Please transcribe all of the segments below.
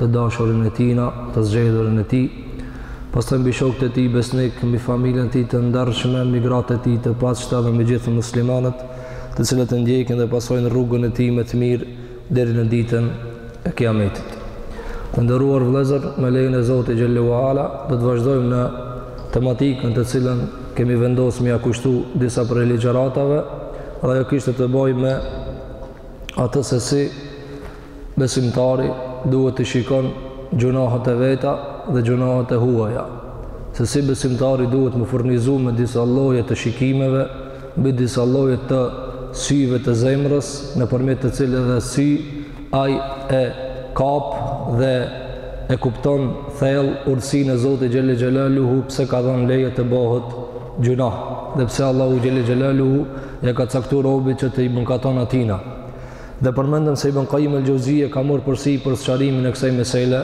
të dashurin e tina, të zgjedhurin e tij, pastaj mbi shokët e tij besnikë, mbi familjen e tij të ndershme, mbi gratë e tij të pastra, mbi gjithë muslimanët, të cilët e ndjekin dhe pasojnë rrugën e tij me të mirë deri në Ditën e Kijametit. Të nderuar vëllezër, me lejen e Zotit xhelle ve ala, do të vazhdojmë në tematikën të cilën kemi vendosur me ia kushtu disa prej ligjëratave, dhe ajo kishte të bëjë me atë se si Besimtari duhet t'i shikon gjunahët e veta dhe gjunahët e huaja. Se si besimtari duhet mu furnizu me disa lloje të shikimeve, mbi disa lloje të syve të zemrës, nëpërmjet të cilëve sy ai e kap dhe e kupton thellë urtësinë e Zotit xhelle xhelaluhu pse ka dhanë leje të bëhet gjunah dhe pse Allahu xhelle xhelaluhu e ka caktu robit që t'i mëkaton atina. Dhe përmendëm se Ibn Qayyim el-Jauziye ka marrë përsipër sqarimin e kësaj mesele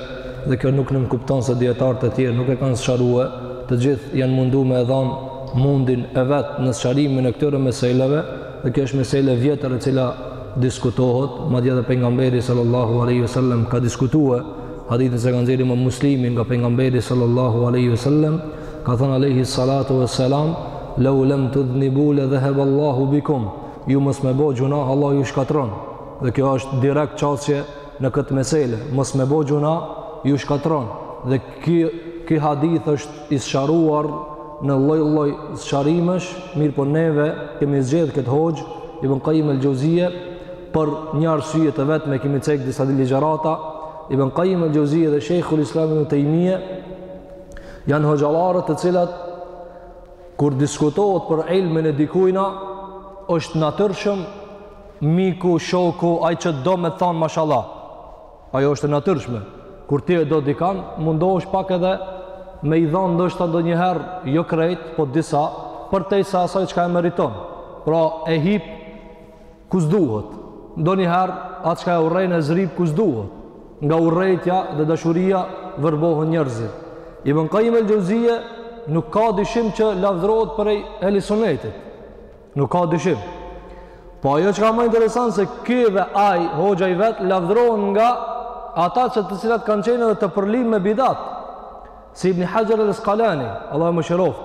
dhe kjo nuk nënkupton se dijetarët e tjerë nuk e kanë sqarue, të gjithë janë mundu me e dhanë mundin e vet në sqarimin e këtyre meseleve dhe kjo është mesele e vjetër e cila diskutohet, madje edhe pejgamberi sallallahu alaihi wasallam ka diskutue hadithin siç e ka nxjerrë Imam Muslimi nga pejgamberi sallallahu alaihi wasallam ka thanë alaihi salatu wassalam law lam tudhnibu la dhahaba Allahu bikum Ju mos me bo gjunah Allah ju shkatron dhe kjo është direkt qasje në këtë mesele mos me bo gjunah ju shkatron dhe ky, ky hadith është i sqaruar në lloj lloj sqarimesh, mirëpo neve kemi zgjedh këtë hoxhë, Ibn Kajim el-Xheuzije, për një arsye të vetme kemi cekë disa ligjërata, Ibn Kajim el-Xheuzije dhe Shejhul Islam Ibn Tejmije, janë hoxhallarët të cilat Kur diskutohet për ilmin e dikujna, është natyrshëm miku, shoku, ai që do me thonë mashallah. Ajo është e natyrshme. Kur ti e do dikan, mundohesh pak edhe me i dhonë ndoshta ndonjëherë, jo krejt, po disa, përtej se asaj çka e meriton. Pra e hip ku s'duhet, ndonjëherë atë çka e urrejnë e zrip ku s'duhet, nga urrejtja dhe dashuria vërbohen njerëzit. Ibn Qayyim el-Jauziyje nuk ka dyshim që lavdërohet prej ehli sunnetit. Nuk ka dyshim. Po ajo çka ma interesant se ky dhe ai, hoxha i vet, lavdërohen nga ata që të cilat kanë qenë edhe të përlym me bidat. Si Ibn Hajar al-Asqalani, Allahu e mëshiroftë.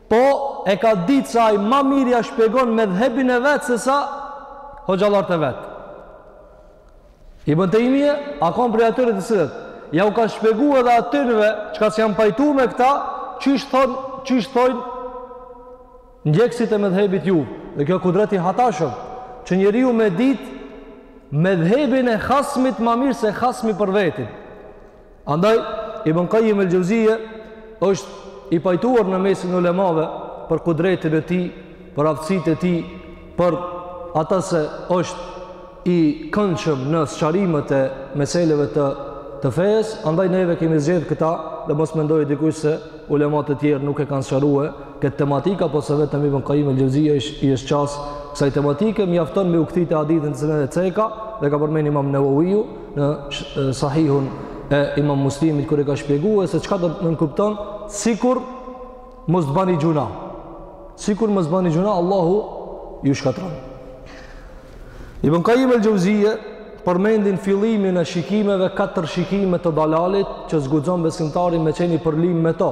Po e ka ditë se ai ma mirë ja shpjegon medhhebin e vet se sa hoxhallart e vet. Ibn Tejmije a kon prej atyre të cilët. Ja u ka shpjegu edhe atynve, çka s'janë pajtu me këta, qysh thonë, qysh thonë, ndjekësit e medhhebit ju. Dhe kjo kudret i hatashëm, që njeriu me ditë medhhebin e hasmit ma mirë se hasmi për vetin. Andaj, Ibn Kajim el Xhevzije është i pajtuar në mesin e ulemave për kudretin e tij, për aftësitë e tij, për ata se është i këndshëm në sqarimet e meseleve të, të fesë, andaj neve kemi zgjedhë këta dhe mos mendojë dikush se ulemat e tjerë nuk e kanë sqarue këtë tematika, po se vetëm Ibn Kajim el Xhevzije i është qasë kësaj tematike, mjafton me u kthy te hadithi të cilin e ceka dhe ka përmen imam Neveviu, në sahihun e imam muslimit kur e ka shpjegu se çka do të nënkupton sikur mos të bani gjynah sikur mos të bani gjynah Allahu ju shkatërron Ibn Kajim el Xhevzije përmend në fillimin e shikimeve katër shikime të dalalit që s'guxon besimtari me qeni përlym me to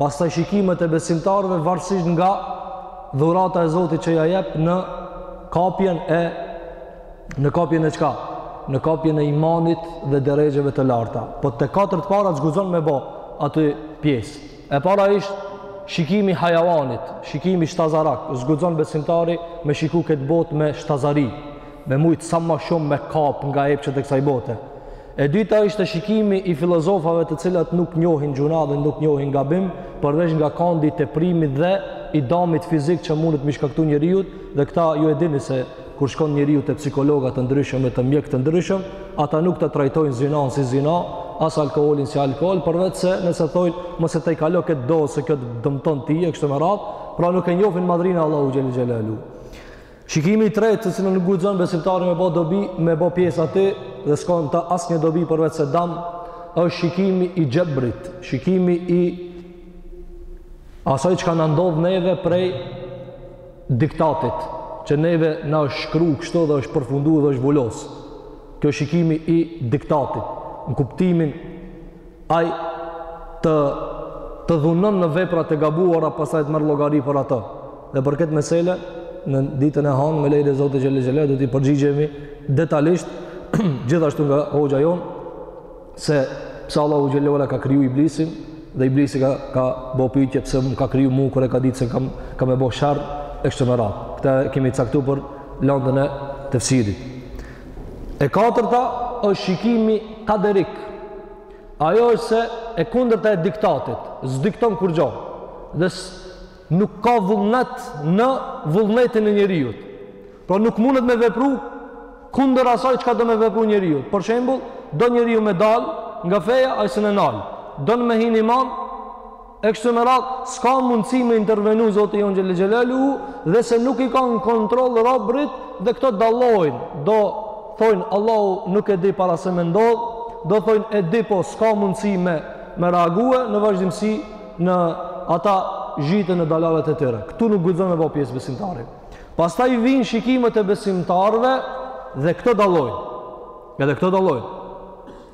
pastaj shikimet e besimtarëve varësisht nga dhurata e Zotit që ja jep në kapjen e në kapjen e çka? Në kapjen e imanit dhe derexheve të larta. Po te katër të parat s'guxon me bo aty pjesë. E para ishte shikimi i hajvanit, shikimi shtazarak. S'guxon besimtari me shiku këtë botë me shtazari. Me mujtë sa ma shumë me kap nga epshet e kësaj bote. E dyta ishte shikimi i filozofave të cilët nuk njohin gjynah dhe nuk njohin gabim, përveç nga kandi i teprimit dhe i damit fizik që mundet m'i shkaktu njeriut dhe këta ju e dini se kur shkon njeriu te psikologa të ndryshëm e te mjekë të ndryshëm, ata nuk ta trajtojnë zinanë si zina, as alkoolin si alkool, përveç se nëse thonë mos e tejkalo këtë dozë se kjo të dëmton ty e kështu me radhë, pra nuk e njohin madhërinë e Allahut xhel-le xhelaluhu. Shikimi i tretë te cila nuk guxon besimtari me bë dobi, me bë pjesë aty dhe s'ka ta asnjë dobi përveç se dam, është shikimi i xhebrit, shikimi i asaj çka na ndodh neve prej diktatit që neve na është shkru kështu dhe është përfundu dhe është vulos kjo shikimi i diktatit në kuptimin ai të të dhunon në vepra të gabuara pastaj të merr llogari për ato dhe për këtë mesele në ditën e hanë me leje të Zotit xhel-le xhelal do t'i përgjigjemi detalisht gjithashtu nga hoxha jonë se pse Allahu xhel-le ve ala ka kriju iblisin dhe iblisi ka ka bë pyetje pse më ka kriju mua kur e ka ditë se kam ka me bë sharr e kështu me radhë. Këtë e kemi caktu për landën e tefsirit. E katërta është shikimi kaderik. Ajo është se e kundërta e diktatit, s'dikton kurrgjo. Dhe Nuk ka vullnet në vullnetin e njeriut. Pra nuk mundet me vepru kundër asaj çka do me vepru njeriu. Për shembull, do njeriu me dal nga feja, ai s'mun e nal. Don me hi n'iman, e kështu me radhë, s'ka mundësi me intervenu Zoti jonë Xhele Xhelaluhu dhe se nuk i ka në kontroll robërit dhe këto dallojnë. Do thonë, Allahu nuk e di para se me ndodhë, do thonë, e di po s'ka mundësi me, me reague në vazhdimësi në ata zhyten në dalalet e tyre. Këtu nuk guxon me bo pjesë besimtari. Pastaj vijnë shikimet e besimtarve dhe këto dallojnë. Edhe këto dallojnë.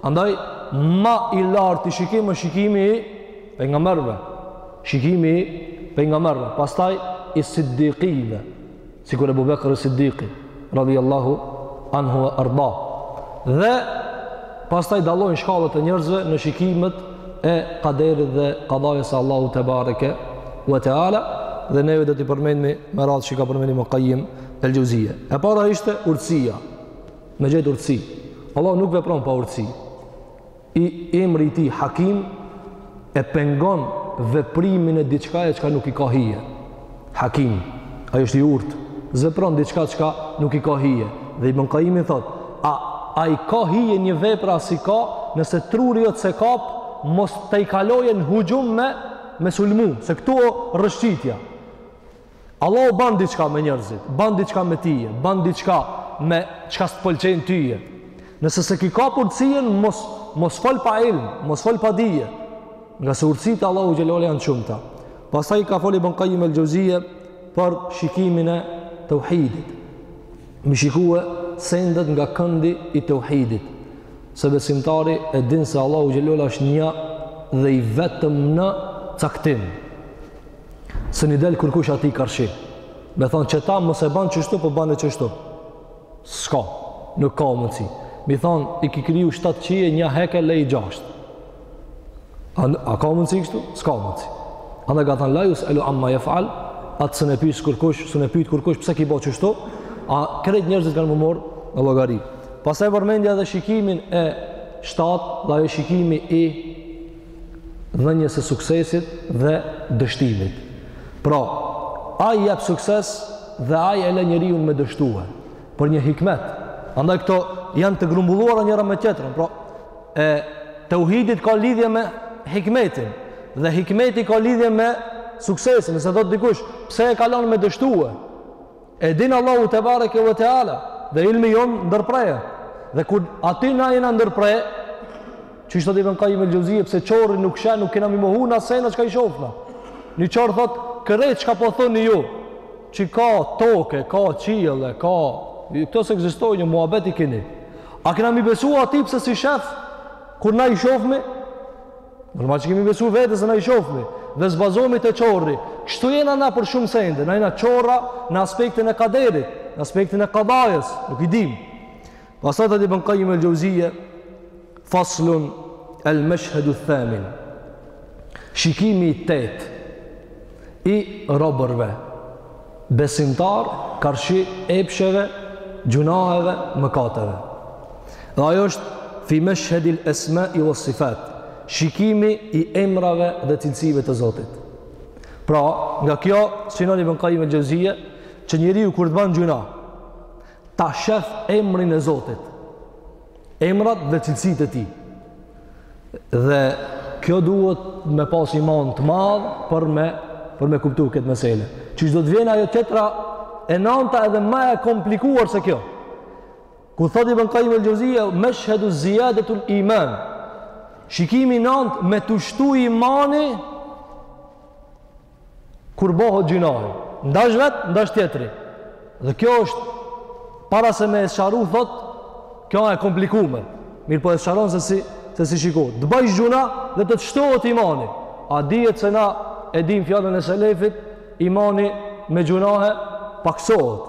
Andaj, ma i larti shikim, shikimi i pejgamberëve. Shikimi i pejgamberëve. Pastaj i siddikëve. sikur Ebu Bekr Siddiki, radhiyallahu anhu wa arda. Dhe pastaj dallojnë shkallët e njerëzve në shikimet e kaderit dhe kadajës së Allahut tebareke wa teala dhe neve do t'i përmendmi me radhë që i ka përmend Ibn Kajim el Xheuzije. E para ishte urtësia. Me gjetë urtësi. Allahu nuk vepron pa urtësi. I emri i tij Hakim e pengon veprimin e diçkaje çka nuk i ka hije. Hakim, ai është i urtë, s'vepron diçka çka nuk i ka hije. Dhe Ibn Kajimi thotë, a a i ka hije një vepër a s'i ka, nëse truri jot s'e kap, mos ti kalo në huxhum me me sulmu, se këtu o rrëshqitja. Allahu ban diçka me njerëzit, ban diçka me tyje, ban diçka me çka s'të pëlqen tyje. Nëse s'e ki kap urtësinë, mos, mos fol pa ilm, mos fol pa dije. Ngase urtësitë e Allahut Xhele ue Ala janë të shumta. Pastaj ka fol Ibn Kajim el Xheuzije për shikimin e teuhidit. M'i shikue sendet nga këndi i teuhidit. Se besimtari e din se Allahu Xhele ue Ala është një dhe i vetëm në caktim. S'mun i del kurkush atij karshi. Me thanë qeta mos e ban qështu, po bane qështu. S'ka, nuk ka mundësi. M'i thanë, i ki kriju 7 qiej, një heke, lej 6. A, a ka mundësi kështu? S'ka mundësi. Andaj ka thanë, la jus'elu amma jef'al, atë s'mun e pyt kurkush, s'mun e pyt kurkush, pse ki bo qështu, a krejt njerëzit kanë m'u marrë në llogari. Pastaj e përmend edhe shikimin e 7, dhe ai shikimi i dhënies së suksesit dhe dështimit. Pra, ai jep sukses dhe ai e lë njeriun me dështue për një hikmet. Andaj këto janë të grumbulluara njëra me tjetrën. Pra, e teuhidit ka lidhje me hikmetin dhe hikmeti ka lidhje me suksesin. Nëse thotë dikush, pse e ka lënë me dështue? E din Allahu tebareke ve teala dhe ilmi jon ndërprehet. Dhe kur aty na jena ndërpre, siç thotë Ibn Kajim el Xheuzije, pse qorri nuk sheh, nuk kena mi mohu na sene çka i shofim na. Një qorr thot, krejt çka po thoni ju, që ka toke, ka qiell, ka... Këto s'ekzistojn një muabet i kini. A kena mi besu ati pse s'i shef, kur na i shofmi, Normal që kemi besu vetë se na i shofmi dhe s'bazohemi te qorri. Kështu jena na për shumë sende, na jena qorra në aspektin e kaderit, në aspektin e kadajës, nuk i dim. Pastaj thotë Ibn Kajim el Xheuzije, faslun el meshhedu thamin. Shikimi i tetë. i robërve, besimtarë karshi epsheve, gjynaheve, mëkateve. Dhe ajo është fi meshhedil esmai wa sifat, shikimi i emrave dhe cilësive të Zotit. Pra, nga kjo synon Ibn Qayyim el-Jauziyja që njeriu kur të ban gjynah, ta shef emrin e Zotit. emrat dhe cilësitë e tij. Dhe kjo duhet me pas iman të madh për me për me kuptu këtë mesele. Siç do të vjen ajo tjetra e nanta edhe ma e komplikuar se kjo. Ku thotë Ibn Qayyim al-Juzeyy, "Mashhadu ziyadati al-iman." Shikimi i nënt me t'u shtu imani Kur bohet gjynahi, ndash vetë, ndash tjetri. Dhe kjo është, para se me e sqaru, thot, kjo â e komplikume. Mirëpo e sqaron se si, se si shiko. Të bajsh gjynah dhe të të shtohet imani. A dihet se na e dim fjallën e selefit, imani me gjynahe paksohet.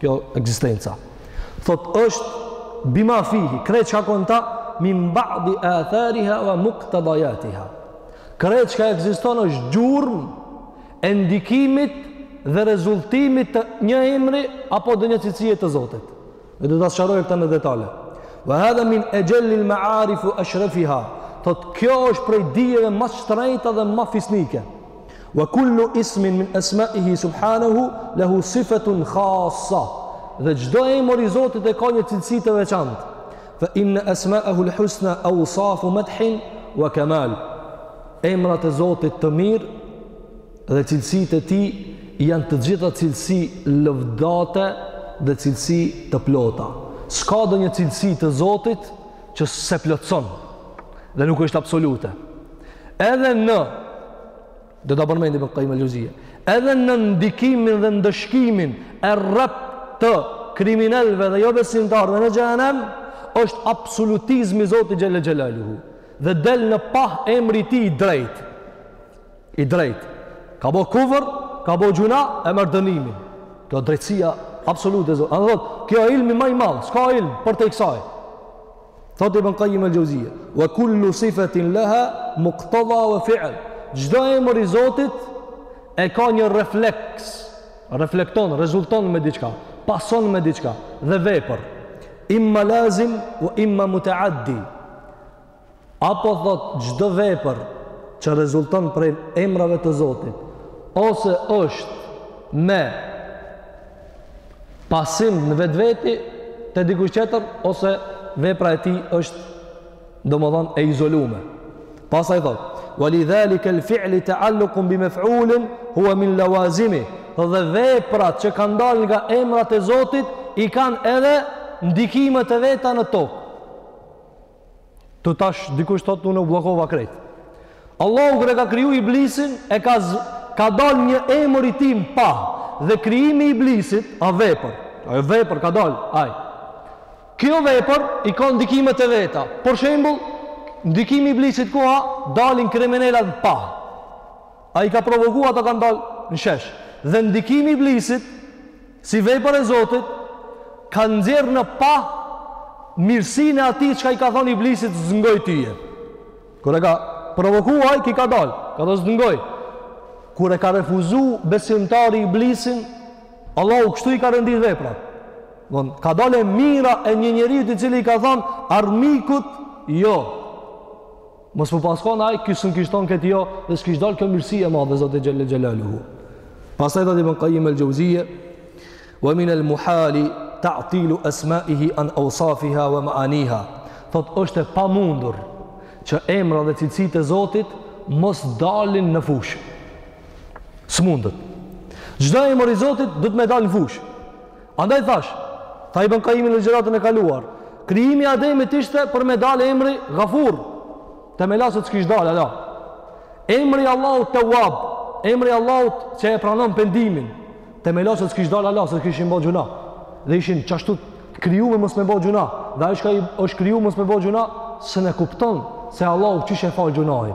kjo ekzistenca. Thot është bima fihi, krejt çka ka në ta min ba'di athariha wa muqtadayatiha. Krejt çka ekziston është gjurmë e ndikimit dhe rezultimit të një emri apo donjë cilësie të Zotit. E do ta sqarojë këta në detale. Wa hadha min ajall al ma'arif wa ashrafiha. Thot kjo është prej dijeve ma të shtrejta dhe ma fisnike. Wa kullu ismin min asma'ihi subhanahu lahu sifatun khassa. Dhe çdo emër i Zotit e ka një cilësi të veçantë. Fa inna asma'ahu al-husna awsafu madhin wa kamal. Emrat e Zotit të mirë dhe cilësitë e tij janë të gjitha cilësi lëvdate dhe cilësi të plota. S'ka donjë cilësi të Zotit që s'e plotëson dhe nuk është absolute. Edhe në do ta përmendim Qayyim al-Jauziyja. Edhe në ndikimin dhe ndëshkimin e rreptë të kriminelëve dhe jobesimtarëve në xhehnem është absolutizmi i Zotit xhelle xhelaluhu dhe del në pah emri i tij i drejti. I drejtë. Ka bo kufër, ka bo gjuna e merr dënimin. Kjo drejtësia absolute Zot. Ai thotë, kjo ilmi ma i madh, s'ka ilm përtej kësaj. Thotë Ibn Qayyim al-Jauziyja, "Wa kullu sifatin laha muqtada wa fi'l." Çdo emër i Zotit e ka një refleks, reflekton, rezulton me diçka, pason me diçka dhe vepër. Imma lazim wa imma mutaaddi. Apo thotë çdo vepër që rezulton prej emrave të Zotit, ose është me pasim në vetveti te dikush tjetër ose vepra e tij është domethënë e izolume. Pastaj thot: "Wa li zalika al-fi'l ta'alluqun bi maf'ulin huwa min lawazimihi." Dhe veprat që kanë dalë nga emrat e Zotit i kanë edhe ndikimet e veta në tokë. E tash dikush thot unë u bllokova krejt. Allahu kur e ka kriju iblisin, e ka z... ka dalë një emër i tij n'pah dhe krijimi i iblisit, a vepër. A vepër ka dalë ai. Kjo vepër i ka ndikimet e veta. Për shembull, ndikimi i iblisit ku a, dalin kriminelat n'pah. Ai i ka provoku, ata kanë dalë në shesh. Dhe ndikimi i Iblisit si vepër e Zotit ka nxjerr në pah mirësinë e atij çka i ka thënë Iblisit s'ngoj tyje. Kur e ka provoku ai, ky ka dalë, ka thënë s'ngoj. Kur e ka refuzu besimtari Iblisin, Allahu kështu i ka rendit veprat. Ka dalë e mira e një njeri të cili i ka thënë armikut jo. Mos me pas kon ai, ky s'kish thon këtë jo, dhe s'kish dal kjo mirësi e madhe e Zotit xhelle xhelaluhu. Pastaj thotë Ibn Qayyim al-Jauziyja wa min al muhali ta'tilu asma'ihi an awsafiha wa ma'aniha. Thot është e pamundur që emrat dhe cilësitë e Zotit mos dalin në fushë. S'mundet. Çdo emër i Zotit duhet me dalë në fushë. Andaj thash, tha Ibn Kajimi në ligjëratën e kaluar, krijimi i Ademit ishte për me dalë emri Gafur, te melaqet s'kish dalë hala. Emri i Allahut Tawab, emri i Allahut që e pranon pendimin, te melaqet s'kish dalë hala, se s'kishin bo gjuna. Dhe ishin qashtu kriju me mos me bo gjuna, dhe ai çka është kriju mos me bo gjuna, s'e kupton se Allahu qysh e fal gjunahin.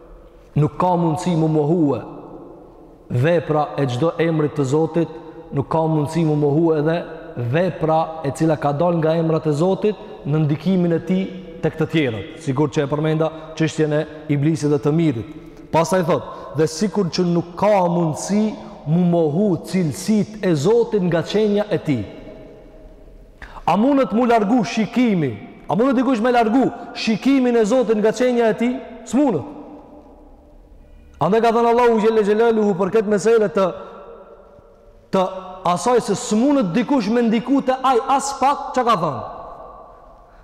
nuk ka mundësi m'u mohue vepra e çdo emrit të Zotit, nuk ka mundësi m'u mohue edhe vepra e cila ka dal nga emrat e Zotit në ndikimin e tij tek të tjerët, sikur që e përmenda çështjen e Iblisit dhe të mirit. Pastaj thot, dhe sikur që nuk ka mundësi m'u mohu cilësit e Zotit nga qenja e tij. A mundet mu largu shikimi? A mundet dikush me largu shikimin e Zotit nga qenja e tij? S'mundet. Andaj ka thënë Allahu xhelle xhelaluhu për këtë mesele të të asaj se s'mundet dikush me ndiku te ai aspak çka ka thënë.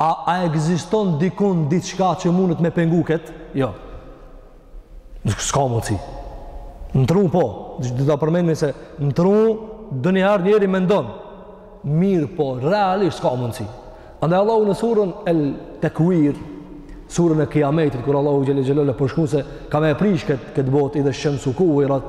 A a ekziston dikund diçka që mundet me e pengu kët? Jo. Nuk s'ka mundsi. Në tru po, do ta përmendmi se në tru donjëherë njeri mendon. Mirëpo, realisht s'ka mundsi. Andaj Allahu në surën El Takwir, surën e Kiametit kur Allahu xhelle xhelal përshkru se ka me e prish kët kët botë idhesh-shemsu kuvirat.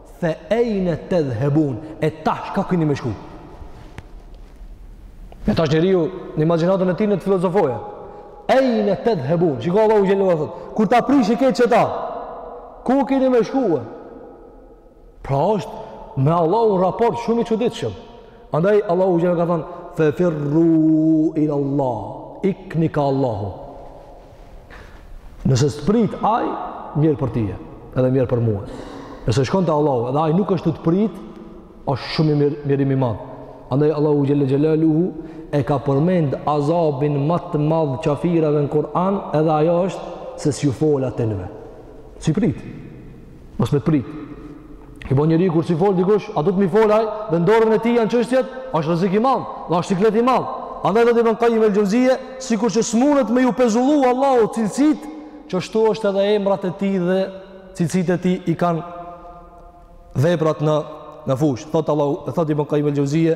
Fe ejne tedhhebun, e tash ka keni me shku. E tash njeriu, në imagjinatën e tij le të filozofojë. Ejne tedhhebun, çka Allahu xhelle thot, kur ta prishi këtë qeta, ku keni me shkue? Pra është me Allahun raport shumë i çuditshëm. Andaj Allahu xhelle ka thonë, fe firru ilallah, ikni ka Allahu. Nëse s'të pret aj, mjerë për tye, edhe mjerë për mue. Nëse shkon te Allahu, edhe aj nuk është tu të prit, është shumë mjerim i madh. Andaj Allahu xhelle xhelaluhu e ka përmend azabin ma të madh qafirave në Kur'an, edhe ajo është se s'ju fol atyneve. S'i pret. Mos me t'prit. I bon njeri kur s'i fol dikush, a do të m'i fol aj dhe n'dorën e tij janë çështjet, është rrezik i madh, dhe është siklet i madh. Andaj thot Ibn Kajim el-Jauziye, sikur që smunët me ju pezullu Allahut cilësit, qashtu është edhe emrat e tij dhe cilësit e tij i kanë veprat në në fush. Thot Allahu, thot Ibn Qayyim el-Jauziye,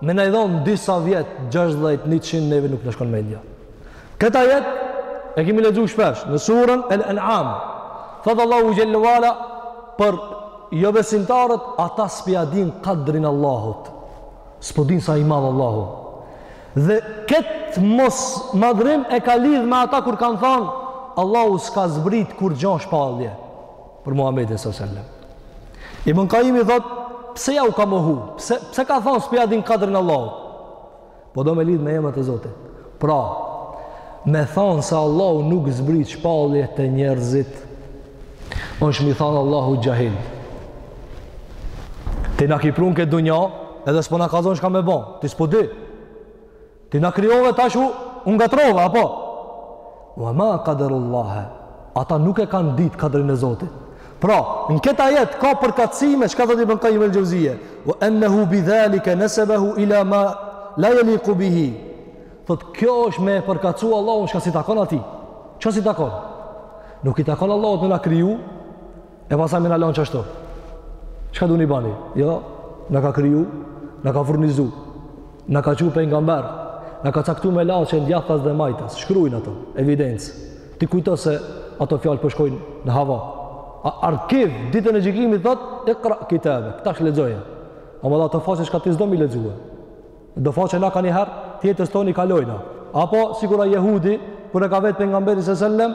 Me na i dhonë disa vjet, gjashtëdhjetë, njëqind neve nuk na shkon mendja. Këtë ajet e kemi lexuar shpesh në surën Al-An'am. Thot Allahu xhelle ue ala për jobesimtarët, ata s'po ia din kadrin Allahut. S'po din sa i madh Allahu. Dhe këtë mosmadhrim e ka lidh me ata kur kanë thënë Allahu s'ka zbrit kurgjo shpallje. për Muhamedin sallallahu alaihi wasallam. Ibn Qayyimi thot, pse jau ka mohu? Pse pse ka thon s'po ia din kadrin Allahut? Po do me lidh me emrat e Zotit. Pra, me thon se Allahu nuk zbrit shpallje te njerëzit. Osht m'i thon Allahut xhahil. Ti na ki prun n'ket dunja, edhe s'po na kallzon çka me bon. Ti s'po di. Ti na krijove tash u ngatrrova apo? Wa ma qadarullah. Ata nuk e kanë ditë kadrin e Zotit. Pra, në këtë ajet ka përkatësime çka thot Ibn Qayyim el-Jawziyya. Wa annahu bidhalika nasabahu ila ma la yaliqu bihi. Thot kjo është me përkatësu Allahun çka s'i takon atij. Çka si takon? Nuk i takon Allahut me na kriju E pasaj me na lanë qashtu. Çka duni bani? Jo, na ka kriju, na ka furnizu, na ka çu pejgamberë, na ka caktu melaqe në djathtas dhe majtas. Shkrujnë ato, evidencë. Ti kujto se ato fjalë po shkojnë në hava. Arkiv, ditën e gjykimit, thot, ikra kitabek, tash lexoja. Ama edhe ato faqe çka ti s'do m'i lexue. Do faqe na kanihere, t'jetës tonë i kalojna. Apo, sikur ai jehudi, kur e ka vetë Pejgamberi se sellem,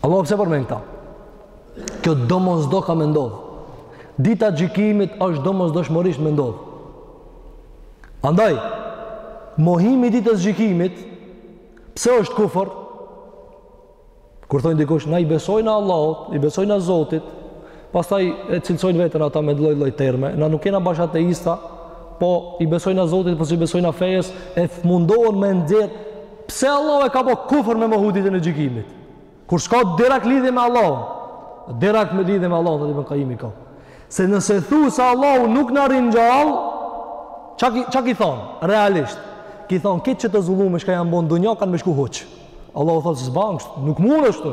Allahu pse përmend këta? Kjo domosdo ka me ndodhë. Dita e gjykimit është domosdoshmërisht me ndodhë. Andaj, mohimi i ditës gjykimit, pse është kufër? Kur thonë dikush, na i besojna Allahut, i besojna Zotit, Pastaj e cilësojnë veten ata me lloj lloj terme. Na nuk kena bash ateista, po i besojna Zotit, po s'i besojna fejes, e mundohen me nxjerr pse Allahu e ka bë kufër me mohu ditën e gjykimit. Kur s'ka direkt lidhje me Allahun, direkt lidhje me Allahun, thotë Ibn Qayyim ka. Se nëse thu se Allahu nuk na ringjall, çka ki, çka ki thon? Realisht, ki thon krejt qito zullume çka janë bo n'dunja kanë me shku huq. Allahu thotë s'ban, nuk mund ashtu.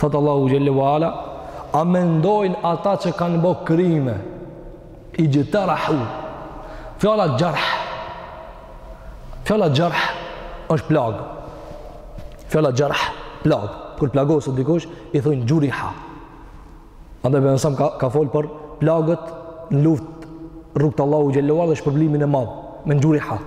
Thotë Allahu Xhelle wa Ala, a mendojnë ata që kanë bo krime, ixhtarahu, fjala xharh, fjala xharh është plagë, fjala xharh, plagë, kur plagoset dikush, i thujnë xhuriha. Andaj Pejgamberi selem ka, ka folë për plagët në luft rrugë të Allahut Xhelle wa Ala dhe shpërblimin e madh, men xhuriha.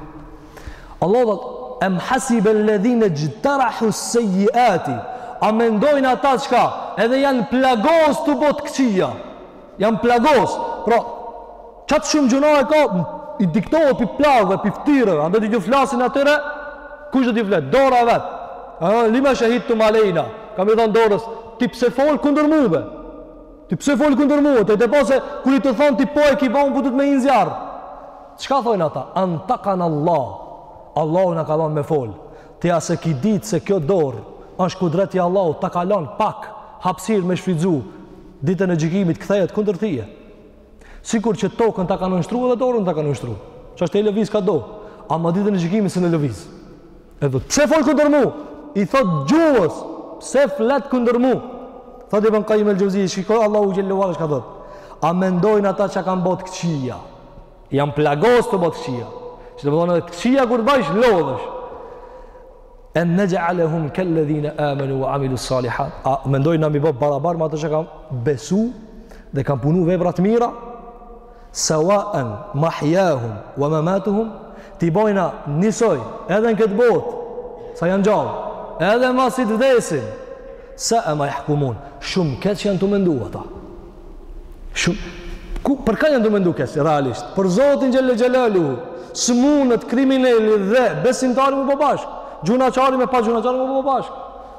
Allahu thotë: "Em hasibe alladhina jtarahu as-sayyiati" A mendojnë ata çka edhe janë plagos tu bo të këqija? Janë plagos. Pra, qaq shumë gjynahe ka, i diktohet prej plagëve, prej ftyrëve, andë të ju flasin atyre, kush do t'ju flet? Dora e vet. A, lima shahidtum alejna, kanë m'i thonë dorës, ti pse fol kundër muve? Ti pse fol kundër muve? Të e të pasë, kur i të thonë, ti po e ki bonë, ku po të të me hi në zjarr? Çka thojnë ata? Antakan Allah. Allahu na ka dhënë me fol. Ti a s'e ki ditë se kjo dorë është kudreti i Allahut, ta ka lënë pak hapësirë me shfrytzu ditën e gjykimit kthehet kundër tije. Sikur që tokën ta ka nënshtru edhe dorën ta ka nënshtru. Qashtu e lëviz kah do. Ama ditën e gjykimit s'e lëviz. Thot, pse fol kundër mu? I thot gjuhës, pse flet kundër mu? Thot Ibn Kajim el Xheuzi, shiko Allahu xhelle ve ala çka thot. A mendojnë ata çka kanë bo këqia? Jan plagos tu bo këqia. Që do me thonë këqia kur bajsh, lodhësh. En nexhalehum kelle dhine amenu wa amilu salihat. A mendojnë na mi bo barabar me ata që kanë besu dhe kanë punu vepra t'mira? Sawa'an mahyahum wa mamatuhum, ti bojna njësoj edhe në këtë botë, sa janë gjallë, edhe mbasi të vdesin, se e ma jahkumun, shumë keq janë tu mendu ata. Shumë, ku, për ka janë tu mendu keq, realisht? Për Zotin Xhelle Xhelaluhu, s'mundet krimineli dhe besimtari mu bo bashkë, gjynahqari me pagjynahqarin mu bo bashkë. Po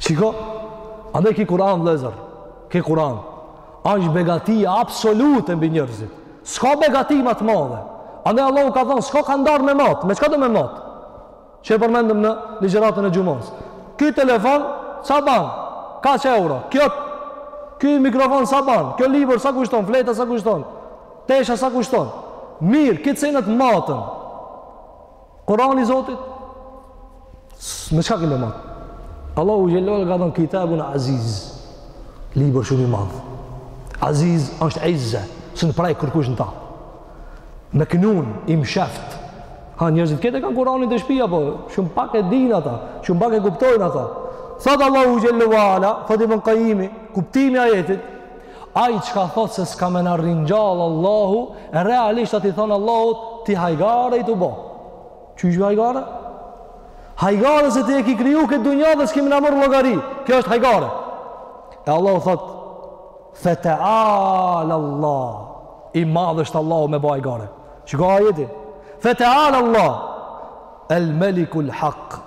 Shiko, andaj ky Kur'an vëllezër, ky Kur'an. Është begatia absolute mbi njerëzit. S'ka begati më të madhe. Andaj Allahu ka thënë, s'ka kandar me mat, me çka do me mat? Që e përmendëm në ligjëratën e xhumës. Ky telefon sa ban? Kaq euro. Kjo ky mikrofon sa ban? Kjo libër sa kushton? Fleta sa kushton? Tesha sa kushton? Mirë, këto senet maten. Kurani i Zotit me çka ki me mat? Allahu xhelle ve ala ka thanë kitabun Aziz. Libër shumë i madh. Aziz është Izza, se n'praj kërkush në ta. Meknun, i msheft. Ha, njerëzit kete kanë Kuranin te shpia, po, shumë pak e din ata, shumë pak e kuptojnë ata. Thotë Allahu xhelle ve ala, thotë Ibn Kajimi, kuptimi ajetit, Ai çka thot se s'ka me na ringjall Allahu, realisht ata i thonë Allahut ti hajgare je tu bo. Qysh hajgare? Hajgare se ti e ki kriju këtë dunja dhe s'ki me na marrë llogari. Kjo është hajgare. E Allahu thot, fe te alë Allah, i madh është Allahu me bo hajgare. Çka ajeti? Fe te alë Allah, el melikul haqë.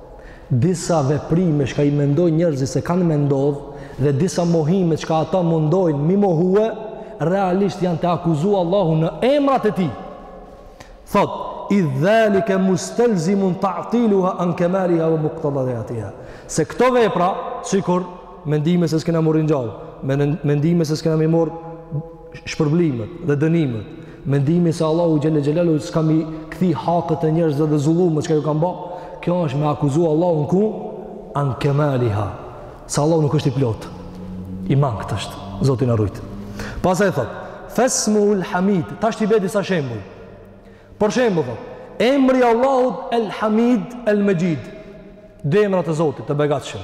disa veprime çka i mendojnë njerëzit se kanë me ndodhë dhe disa mohime çka ata mundojnë mi mohue, realisht janë tu akuzu Allahun në emrat e tij. Thot, idh dhalike mustelzimun ta'tiluha an kemaliha ve muktedajatiha. Se këto vepra, sikur mendime se s'kena mu ringjallë, mendime se s'kena mi marrë shpërblimet dhe dënimet, mendimi se Allahu xhelle xhelalu s'ka mi kthi hakët e njerëzve dhe zullumet që ju kanë bë, kjo është me akuzu Allahun ku an kemaliha. Se Allahu nuk është i plot. I mangët është. Zoti na rujt. Pastaj thot: Fesmuhul Hamid. Tash i bi disa shembuj. Për shembull, emri i Allahut El Hamid El Majid. Dy emra të Zotit të begatshëm.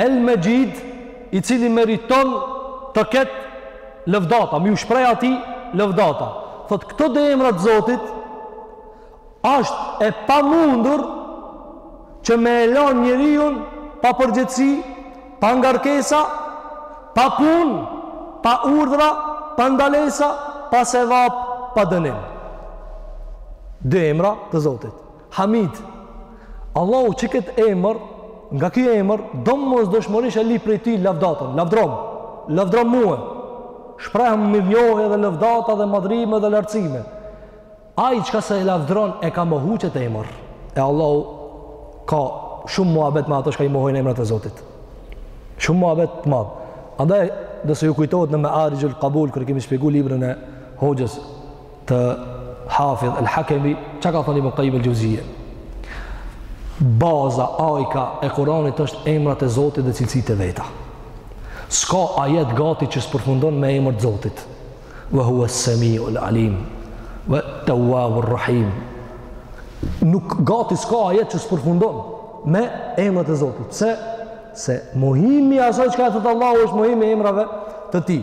El Mexhid, i cili meriton të ketë lëvdata, me iu shpreh atij lëvdata. Thotë këto dy emra të Zotit është e pamundur që me e lanë njeriun pa përgjegjësi, pa ngarkesa, pa punë, pa urdhra, pa ndalesa, pa sevap, pa dënim. Dy emra të Zotit. Hamid. Allahu qe ket emër, nga ky emër, domosdoshmërisht e lyp prej teje lavdatën, lavdrom, lavdrom mue, shprehëm mirënjohje edhe lavdata dhe madhërime dhe lartësime. Ai çka s'e lavdron e ka mohu qet emër. E Allahu ka shumë muhabet me ato çka i mohojnë emrat e Zotit. Shumë muhabet të madh. Andaj, nëse ju kujtohet në Mearixhul Kabul, kur e kemi shpjegu librën e Hoxhës, të Hafidh El Hakemi, çka ka thënë Ibn Kajim El Xheuzije? Baza, ajka e Kuranit është emrat e Zotit dhe cilësitë e veta. S'ka ajet gati që s'përfundon me emër të Zotit. Ve huves semiul alim, et-teuabu rrahim. Nuk gati s'ka ajet që s'përfundon me emrat e Zotit. Pse, se mohimi asaj çka e thotë Allahu është mohimi emrave të tij.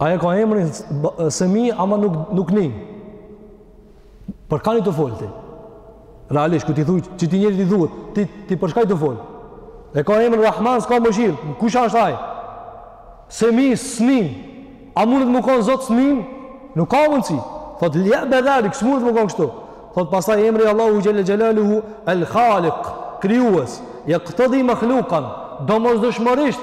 Ai e ka emrin Semi, ama nuk, nuk nin. Për ka ni tu fol ti? Realisht, kur t'i thuj, qeti njeri t'i thuhet, ti, ti për çka je tu fol? E ka emrin Rahman, s'ka mëshirë, kush asht aj? Semi, s'nin. A mundet me konë zot s'nin? Nuk ka mundësi. Thot, lja bedari, s'mundet me konë kështu? Thot, pastaj emri Allahu Xhel-le Xhelaluhu, El Halik, krijues, jaktadi mahlukan, domosdoshmërisht,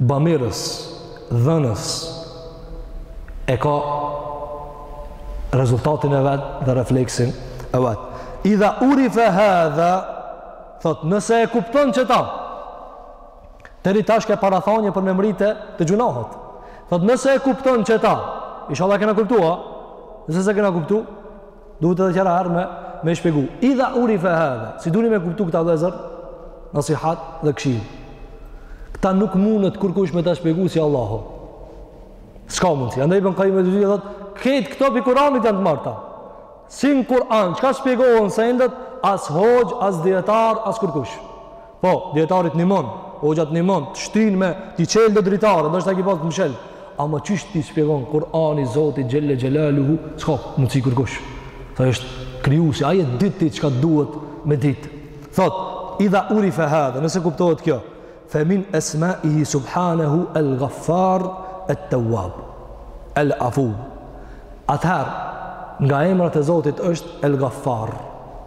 Bamirës, dhënës, e ka rezultatin e vet dhe refleksin e vet. Idha urifa hadha, thot nëse e kupton qeta. Deri tash ke parathanie për me mrri te gjynahet. Thot nëse e kupton qeta. Inshallah e kena kuptu. A nëse s'e kena kuptu, Duhet edhe qera herë me, me shpjegu. Idha urife hadha. Si doni me kuptu këta llezet? Nasihat dhe këshillë. Këta nuk mundet kurkush me ta shpjegu si Allahu. S'ka mundësi. Andaj Ibn Kajimi e thotë, krejt këto pi Kuranit janë të marrta. Si në Kuran, çka shpjegohen sendet, as hoxhë, as dijetar, as kurkush. Po, dijetari të nimon, hoxha të nimon, të shtin me, t'i çel do dritare, ndoshta i ki pas të mshelë. Ama qysh t'i shpjegon Kurani i Zotit xhel-le xhelaluhu, s'ka mundësi kërkush. Tha është krijuesi, ai e din ti çka t'duhet me dit. Thot, idha urife hadha, nëse kuptohet kjo, fe min esmaihi subhanehu el gaffar et-teuab, el afu. Atëher, nga emrat e zotit është el gaffar,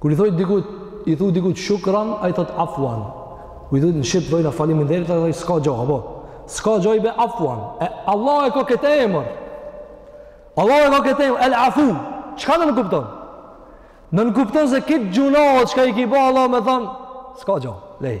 Kur i thu dikujt, i thu dikujt shukran, ai thot afwan. Kur i thot në shqip thojna faleminderit, ai s'ka gjë, apo. S'ka gjë i bje afwan. E Allah e ka këtë emër. Allah e ka këtë emër, el afu. Çka nënkupton? Nënkupton se këto gjunahet çka i ki ba Allah me thonë, s'ka gjo, lej,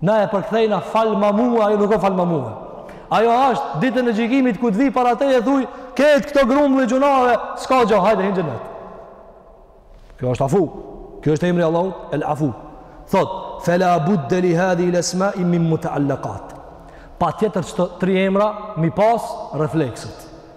Na e përkthejna falma mua, ajo nuk o falma mua. Ajo është ditën e gjikimit kur të vi para teje thuj, ketë këto grumbull i gjunave, s'ka gjo, hajde hin n'xhenet. Kjo është afu. Kjo është emri Allahut, el afu. Thot, fela budde li hadhihil esmai min muteallakat. Patjetër qëto tri emra, me i pas reflekset.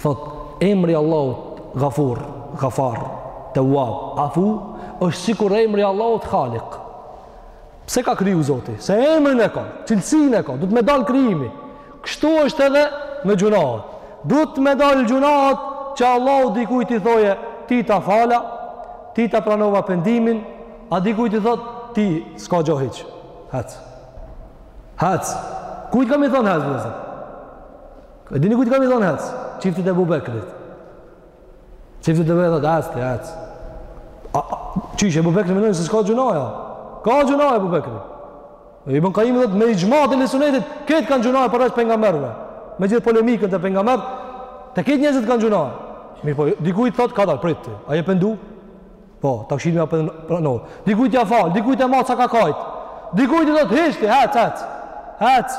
Thotë, Emri i Allahut Gafur, Gafar, Tewwab, Afu, është sikur emri i Allahut Khalik. Pse ka kriju Zoti? Se emrin e ka, cilësinë e ka, duhet me dal krijimi. Kështu është edhe me gjunahet. Duhet me dal gjunahet që Allahu dikujt t'i thoje ti ta fala, ti ta pranova pendimin, a dikujt i thot ti s'ka gjo hiç. Hec. Hec. Kujt ka me i thon hec? E dini kujt ka me i thonë hec? Çiftit Ebu Bekrit. Çiftit Ebu Bekrit hec, ti ec. A çish Ebu Bekri mendon se s'ka gjunaja? Ka gjunaja Ebu Bekri. E Ibn Qayyim thotë me ixhmat e sunetit, krejt kanë gjunaja përveç pejgamberëve. Me gjithë polemikën te pejgamberët, e këta njerëzit kanë gjunaja. Mirëpo, dikujt thotë kadal prit. A je pendu? Po, takshimi apo prano. Dikujt ja fal, dikujt masi ka kajt. Dikujt i thotë hiç ti, ec, ec. Ec.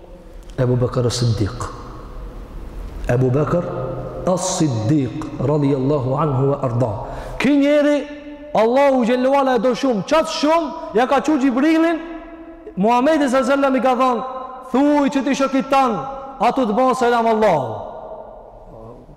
Ebu Bekër es Siddiq. Ebu Bekër es Siddiq, radhi Allahu anhu ve erda. Ky njeri, Allahu xhele ve ala e do shumë, qatë shumë, ja ka çu Xhibrilin, Muhammedit alejhi selam i ka thonë, thuj qëtij shokit tand, a ty të ban selam Allahu.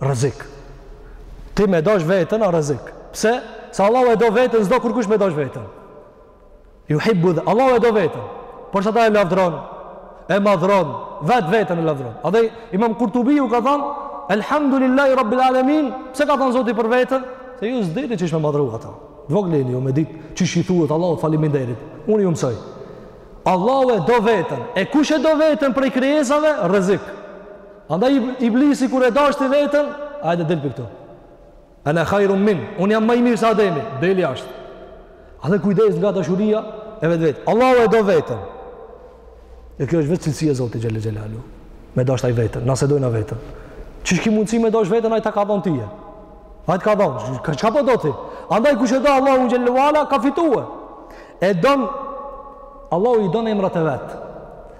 Rrezik. Ti me dash vetën a rrezik. Pse? Se Allahu e do vetën, s'do kurkush me dash vetën. Juhibbu dhe, Allahu e do vetën. Për qata e lavdron, e madhron, vet vetën e lavdron. Edhe imam Kurtubiu ka thonë, Elhamdulillahi Rabbil Alamin, pse ka thonë Zoti për vetën? Se ju s'dini qysh me madhru ata. T'vogël jeni ju me ditë qysh i thuhet Allahut faliminderit. Unë ju mësoj. Allahu e do vetën. E kush e do vetën prej krijesave? Rrezik. Andaj iblisi kur e dashti veten, hajde del prej këtu. Ana khairun min, un jam më i mirë se Ademi, del jashtë. Edhe kujdes nga dashuria e vetvetes. Allahu e do vetën. E kjo është veç cilësia e Zotit xhele xhelaluhu. Me dasht ai vetën, na s'e dojna vetën. Qysh ki mundësi me dasht vetën, ai ta ka dhonë tije. Ai ta ka dhonë, çka po do ti? Andaj kush e do Allahun xhele ve ala, ka fitue. E donë, Allahu i donë emrat e vet.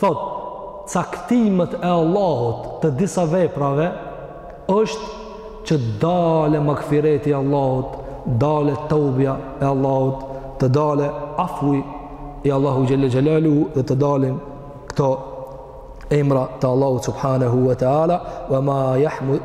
thotë, Caktimet e Allahut te disa veprave është që të dalë magfireti i Allahut, dalë teubja e Allahut, të dalë afui i Allahut Xhele Xhelaluhu dhe të dalin këto emra të Allahut Subhanehu Ve Teala, ve ma jahmed,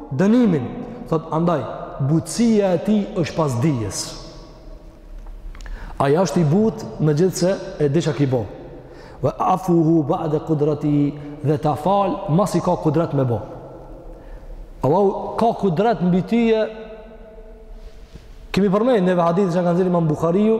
Dënimin, thotë andaj, butësia e tij është pas dijes. Ai është i butë megjithëse e di ça ki bo. Ve afuhu bade kudretihi dhe ta fal masi ka kudrat me bo. Allahu ka kudrat mbi ty, e kemi përmen neve hadithin që ka nxirë imam Buhariu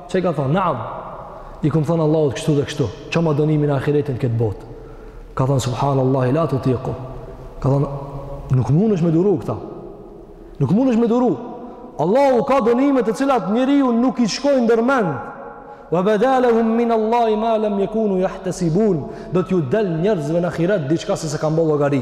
Ai ka thonë, naam, i kam thonë Allahut kështu dhe kështu, çoma dënimin e ahiretit n'këtë botë. Ka thonë, subhanallah, la tutiku. Ka thonë, nuk mundesh me duru këta. Nuk mundesh me duru. Allahu ka dënime të cilat njeriut nuk i shkojnë ndërmend. Ve beda lehum minAllahi ma lem jekunu jahtesibun, do t'ju dalë njerëzve në ahiret, diçka se s'e kanë bo llogari.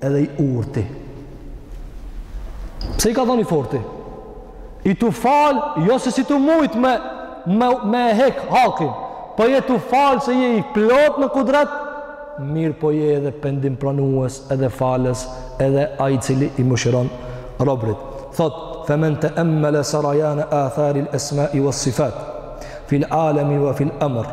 Edhe i urti. Pse i ka thonë i forti? Je tu falë, jo se s'je tu mujtë me, me, me hek hakin, po je tu falë se je i plot në kudret, mirë po je edhe pendim pranues, edhe falës, edhe ai i cili i mëshiron robërit. Thotë, femen teemmele sarajane atharil esmai was sifat, fil alemi wa fil amr,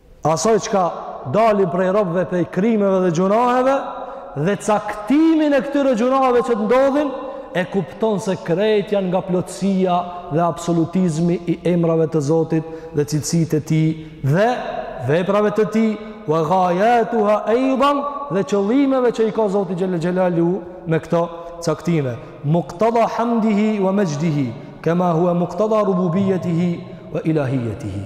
asaj çka dalin prej robëve prej krimeve dhe gjunaheve dhe caktimin e këtyre gjunaheve që të ndodhin e kupton se krejt janë nga plotësia dhe absolutizmi i emrave të Zotit dhe cilësitë e tij dhe veprave të tij wa gajatuha ejdan dhe qëllimeve që i ka Zoti Xhele Xhelaluhu me këto caktime muktada hamdihi wa mexhdihi kema hua muktada rububijetihi wa ilahijetihi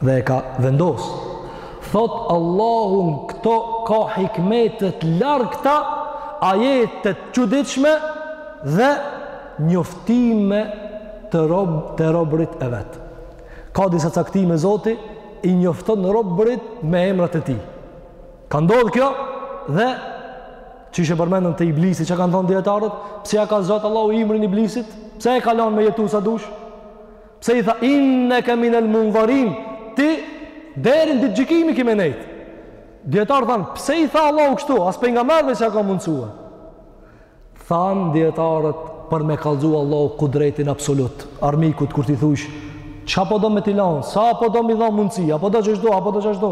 dhe e ka vendos thotë Allahu n'këto ka hikmete t'larta ajete t'çuditshme dhe njoftime te, rob, te robërit e vet ka disa caktime zoti i njofton robërit me emrat e tij ka ndodhë kjo dhe që ishte përmendur te iblisi ça kanë thonë dijetarët pse ia ka zgjat Allahu ymrin iblisit pse e ka lanë me jetu sa dush Pse i tha inneke minel mundharin, ti deri në ditë t'gjykimit ki me nejtë. Dijetarët thanë, pse i tha Allahu kështu, a s'pe e nga, mirë se ka mundësue. Thanë dijetarët për me kallzu Allahu kudretin absolut, armikut kur t'i thush, ça po do me t'i lanë, sa po do me t'i dha mundësi, a po do kshtu, a po do ashtu,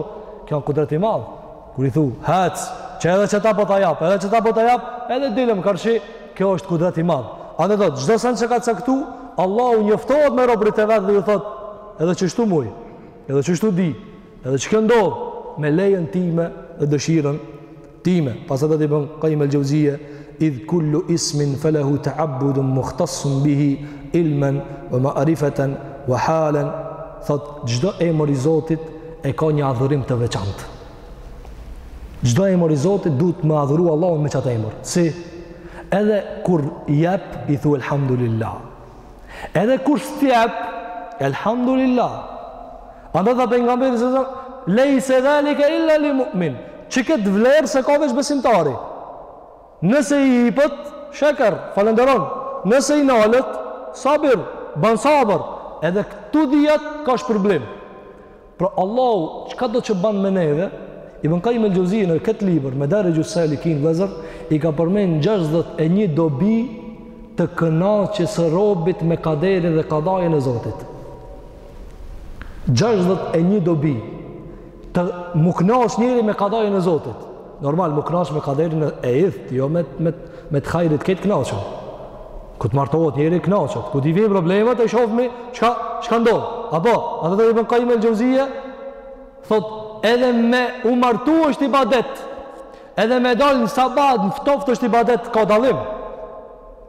kjo është kudret i madh. Kur i thu, hec, që edhe qëta po ta jap, edhe qëta po ta jap, edhe dilëm karshi, kjo është kudret i madh. Andaj thot, çdo sen që ka caktu, Allahu njoftohet me robrit e vet dhe ju thot, edhe qështu muj, edhe qështu di, edhe qëkjo ndodh, me lejen time dhe dëshirën time. Pastaj thot Ibn Kajim el-Xhevzije, idh kullu ismin felehu teabbudun muhtasun bihi ilmen vë ma arifeten vë halen, thot, çdo emër i Zotit, e ka një adhurim të veçantë. Çdo emër i Zotit duhet me adhuru Allahun me qatë emër. Si edhe kur jep i thu elhamdulillah. Edhe kur s't'jep elhamdulillah. Andaj tha pejgamberi se lejse dhalika illa lil mu'min. Qi këtë vlerë s'e ka veç besimtari. Nëse i ipet, sheker, falënderon, nëse i nalet, sabir, ban sabër, edhe ke të dyjat ka shpërblim. Pra Allahu çka do që ban me neve, Ibn Kajim el-Xhevzi në këtë libër Medarixhus Salikin vëllazër i ka përmend 61 dobi të kënaqjes së robit me kaderin dhe kadajen e Zotit. 61 dobi. Të m'u kënaq njeri me kadajen e Zotit. Normal, m'u kënaq me kaderin e idhët, jo me, me, me të hajrit kejt kënaqen. Kur të martohet njeri kënaqet. Kur t'i vijnë problemet e shofmi çka, çka ndodh. Apo, andaj Ibn Kajim el-Xhevzije, thot, edhe me u martu është ibadet, edhe me dalë në sabah, në ftoft është ibadet, ka dallim.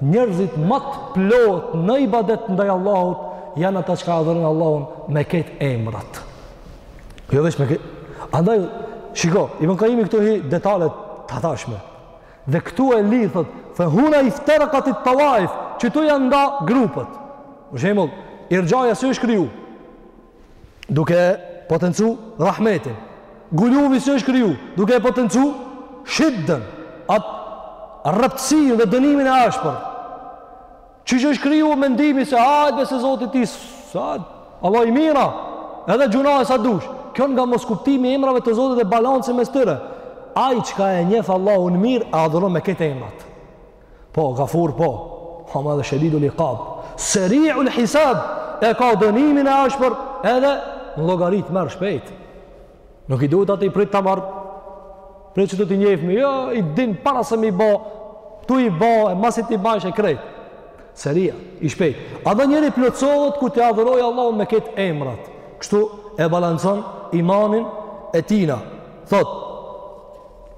Njerëzit ma të plotë në ibadet ndaj Allahut janë ata që adhurojnë Allahun me kejt emrat. Jo veç me këtë. Andaj shiko, Ibn Kajimi këtu hi detalet të tashme. Dhe këtu e lidh, thot, fe huna ifterekatit tavaif, qëtu janë nda grupet. Për shembull, irxhaja si është kriju, duke e potencu rahmetin guluvi si është kriju duke e potencu shidden atë rreptësinë dhe dënimin e ashpër qysh është kriju mendimi se hajt dhe se zotit ti sa Allah i mira edhe gjynahe sa dush kjo nga moskuptimi i emrave të zotit dhe balancin mes tyre ai çka e njef Allahun mirë e adhuron me kejt emrat Po, gafur po, ama edhe shedidul ikab. Seriul hisab, e ka dënimin e ashpër edhe në llogari t'merr shpejt. Nuk i duhet atij prit të marr. Prit që do t'i njefmi, jo, i din para se m'i bo, tu i bo, e masi t'i bajsh e krejt. Seria, i shpejt. Andaj njeri plotësohet kur ta adhurojë Allahun me kejt emrat. Kështu e balancon imanin e tina. Thotë,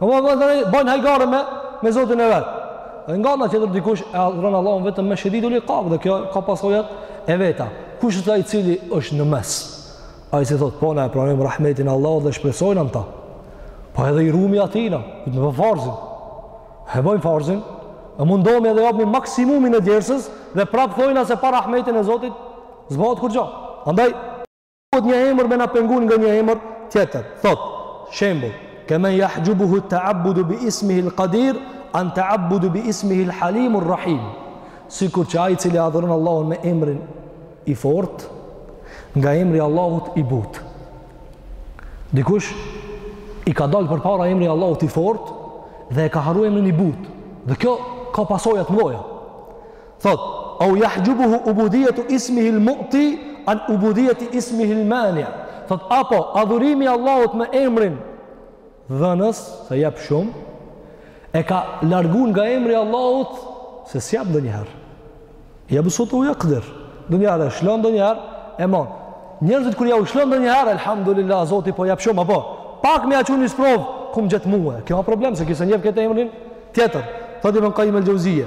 Bajnë hajgare me me Zotin e vet. Dhe nga ana tjetër dikush e adhuron Allahun vetëm me shedidul iqab dhe kjo ka pasojat e veta. Kush është ai i cili është në mes? Ai që thot po na e pranojmë rahmetin e Allahut dhe shpresojmë në ta. Po edhe i rrumi atina, me bo farzin. E bojmë farzin, e mundohemi edhe japim maksimumin e djersës dhe prap thojmë se pa rahmetin e Zotit s'bohet kurgjo. Andaj Duhet një emër me na pengu nga një emër tjetër. Thot, shembull, kemen yahjubuhu at-ta'abbudu bi ismihi al-qadir an ta'abbudu bi ismihi al-halim ar-rahim. Sikur që ai i cili adhuron Allahun me emrin i fortë, nga emri i Allahut i butë. Dikush i ka dalë përpara emri i Allahut i fortë dhe e ka harru emrin i butë. Dhe kjo ka pasoja t'mëdha. Thotë, Au yahjubuhu ubudiyyatu ismihi l-mu'ti an ubudiyyati ismihi l-mani', thotë, apo adhurimi i Allahut me emrin Dhënës, se jap shumë, e ka largu nga emri i Allahut se s'jap ndonjëherë. Yabsutu wa yaqdir. Ndonjëherë e lshon, ndonjëherë e mon. Njerëzit kur ja u lshon ndonjëherë, elhamdulillah, Zoti po jap shumë apo pak me ia çu një sprovë, ku m'gjet mua. Kjo a problem se ky s'e njeh këtë emrin tjetër. Thotë Ibn Qayyim el-Jauziyje,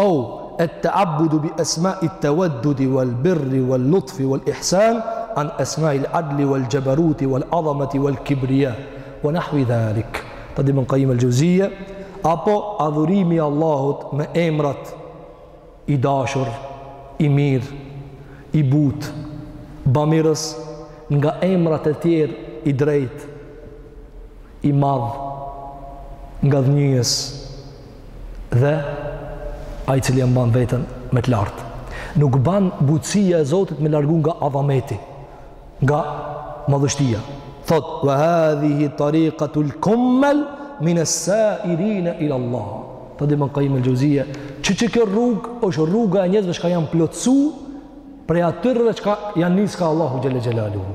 Au, التعبد بأسماء التودد والبر واللطف والإحسان عن أسماء العدل والجبروت والعظمة والكبرياء ونحو ذلك تدي من قيم الجوزية أبو أذريمي الله ما إمرت إداشر إمير إبوت بامرس نغا إمرت تير إدريت i madh nga dhnyjes dhe ai i cili e mban veten ma të lartë. Nuk ban butësia e Zotit me largu nga adhameti, nga madhështia. Thot, vë hadhihi tarikatul kummel mine sairine ila Allah. Thot, Ibn Kajim el-Xhevzije, që që kjo rrugë është rruga e njerëzve çka janë plotësu prej atyre çka janë nis ka Allahu xhele xhelaluhu.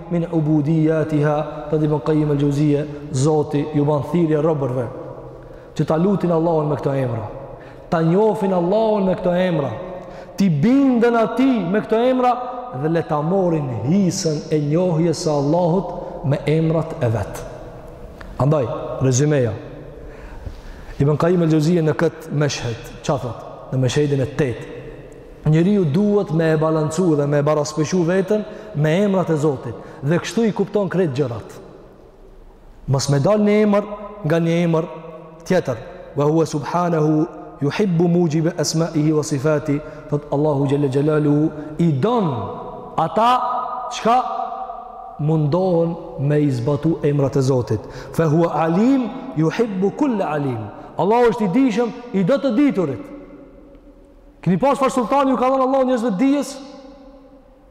min ubudiyatiha thotë ibn qayyim al-jauziyye zoti ju ban thirrje robërve që ta lutin Allahun me këto emra ta njofin Allahun me këto emra t'i binden atij me këto emra dhe le ta morrin hisën e njohjes së Allahut me emrat e vet andaj rezymeja Ibn Qayyim al-Jauziyye në këtë meshhed çfarë thotë në meshhedin e tetë njeriu duhet me e balancu edhe me e baraspeshu veten me emrat e Zotit. Dhe kështu i kupton krejt gjërat. Mos me dal në emër nga një emër tjetër. Wa huwa subhanahu yuhibbu mujiba asma'ihi wa sifatihi. Thot Allahu jalla jalaluhu i don ata çka mundohen me i zbatu emrat e Zotit. Fa huwa alim yuhibbu kull alim. Allahu është i dijshëm, i do të diturit. Keni pa çfarë sultani ju ka dhënë Allahu njerëzve të dijes?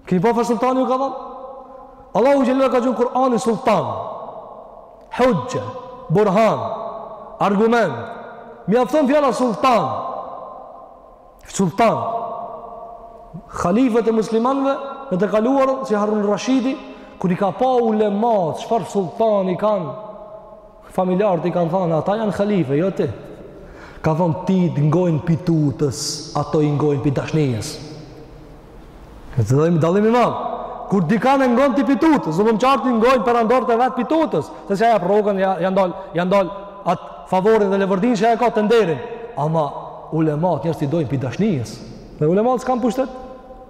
Keni pa çfarë sultani ju ka dhënë? Allahu xhelal ka thënë Kur'anin sultan. Huxhxha, burhan, argument. Mjafton fjala sultan. Sultan. Khalifët e muslimanëve në të kaluarën si Harun Rashidi, kur i ka pa ulemat, çfarë sultani kanë? Familjarët i kanë thënë, ata janë khalife, jo ti. Kanë thënë, ty të ngojnë pi tutës, ato i ngojnë pi dashnijës. Domethënë dallim i madh. Kur dikan e ngon ti pi tutës, zëmë më qartë i ngojnë perandorët e vet pi tutës. Se ja pret rrogën, ja ndal, ja ndal atë favorin dhe leverdinë që e ka, tenderin. Ama ulemat njerëzit i dojnë pi dashnijës. Dhe ulemat s'kanë pushtet.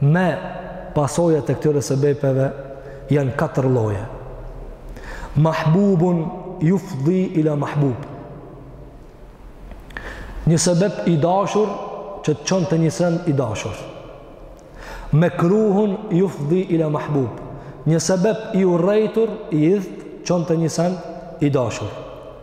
Me pasojat e këtyre sebepeve janë katër lloje. Mahbubun jufdi ila mahbub. Një sebep i dashur që të çon te një sen i dashur. Mekruhun jufdi ila mahbub. Një sebep i urrejtur i idht çon te një sen i dashur.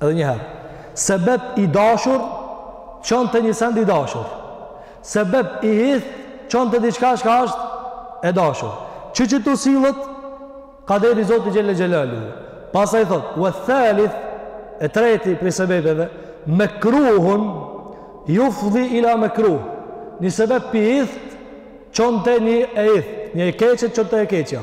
Edhe një herë. Sebeb i dashur çon te një send i dashur. Sebeb i idht çon te diçka që është e dashur. Qëtu sillet kaderi i Zotit xhele xhelaluhu. Pastaj thot, ue thalith, e treti prej sebebeve, mekruhun jufdi ila mekruh. Një sebeb i idht çon te një e idht, një e keqe çon te e keqja.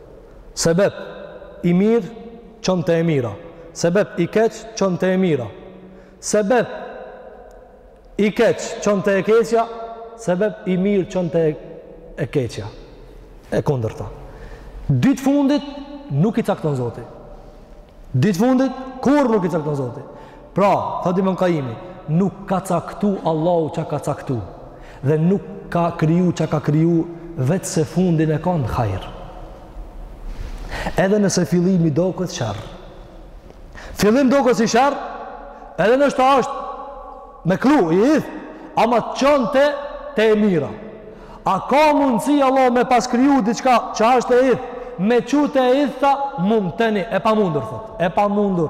Sebep i mirë çon te e mira. Sebep i keq çon te e mira. Sebep i keq çon te e keqja, sebep i mirë çon te e keqja. E kundërta. Dy të fundit nuk i cakton Zoti. Dy të fundit kur nuk i cakton Zoti. Pra, thotë Ibn Kajimi, nuk ka caktu Allahu çka ka caktu dhe nuk ka kriju çka ka kriju veç se fundin e kanë hajr. Edhe nëse fillimi doket sherr. Fillimi doket si sherr, edhe ndoshta është mekruh, i idht, ama të çon te, te e mira. A ka mundësi Allah me pas kriju diçka që është e idht, me çu te e idhta, mumteni, e pamundur, thot, e pamundur.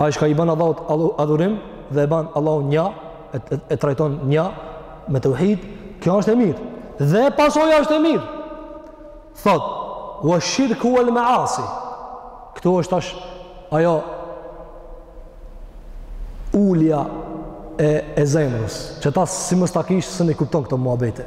Ai çka i bën Allahut adhurim dhe e bën Allahun një, e, e, e trajton një me teuhid, kjo është e mirë. Dhe pasoja është e mirë. Thot, ue shirku uel measi. Këtu është tash ajo ulja e, e zemrës. Qëta si mos ta kish, s'un i kupton këto muabete.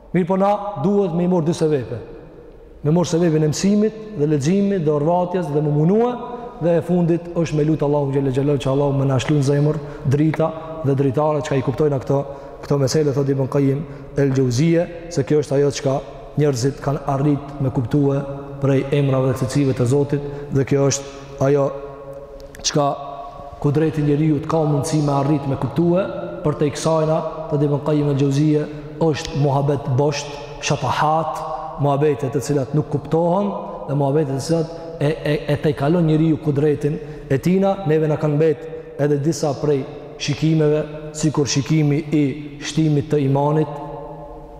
Mirëpo na duhet me i morë dy sevepe. Me morë sevepin e mësimit dhe leximit dhe orvatjes dhe me u munue dhe e fundit është me lutë Allahun xhele xhelal që Allahu me na çel në zemër drita dhe dritare çka i kuptojmë na këto, këto mesele thot Ibn Kajim el Xheuzije se kjo është ajo çka njerëzit kanë arrit me kuptue prej emrave dhe cilësive të Zotit dhe kjo është ajo çka kudreti i njeriut ka mundësi me arrit me kuptue, përtej kësajna, thotë Ibn Kajim el Xheuzije, është muhabet bosh, shatahat, muhabete të cilat nuk kuptohen dhe muhabete të cilat e, e, e tejkalon njeriu kudretin e tina, neve na kanë mbet edhe disa prej shikimeve, sikur shikimi i shtimit të imanit,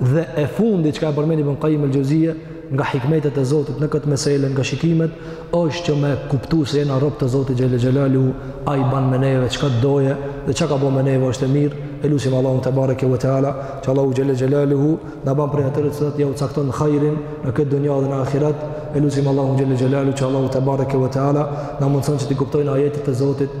dhe e fundit çka e përmend Ibn Kajim el Xheuzije nga hikmetet e Zotit në këtë mesele nga shikimet është që me kuptu se jena robë të Zotit xhele xhelaluhu ai ban me neve çka të dojë dhe çka bon me neve është e mirë e lusim Allahun të bare kjo e të ala që Allahu Gjellë Gjellalu hu në ban prej atërët së të jau cakton khajrin në këtë dunja dhe në ahiret e lusim Allahun xhele xhelaluhu që Allahu tebareke ue teala na mundëson që t'i kuptojmë ajetet e Zotit